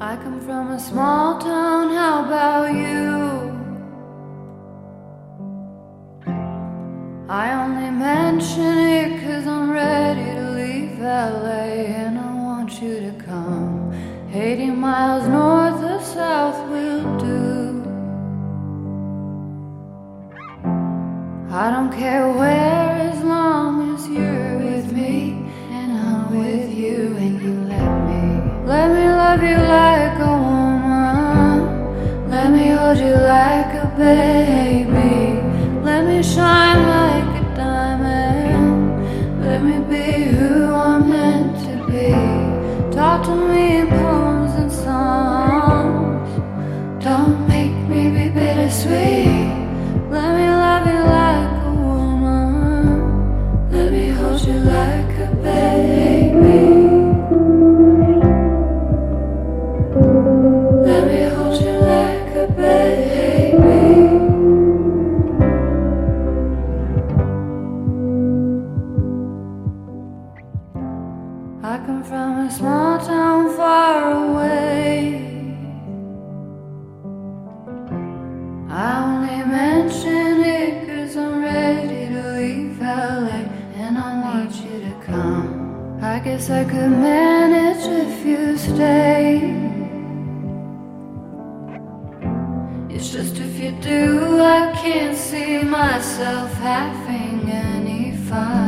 I come from a small town, how about you? I only mention it cause I'm ready to leave LA and I want you to come. 80 miles north or south will do. I don't care where as long as you're love you like a woman. Let me hold you like a baby. Let me shine like a diamond. Let me be who I'm meant to be. Talk to me in poems and songs. Don't make me be bittersweet. Let me love you like a woman. Let me hold you like a baby. I come from a small town far away. I've mentioned it I'm ready to leave finally and I need you to come. I guess I could manage if you stay. It's just if you do, I can't see myself having any fun.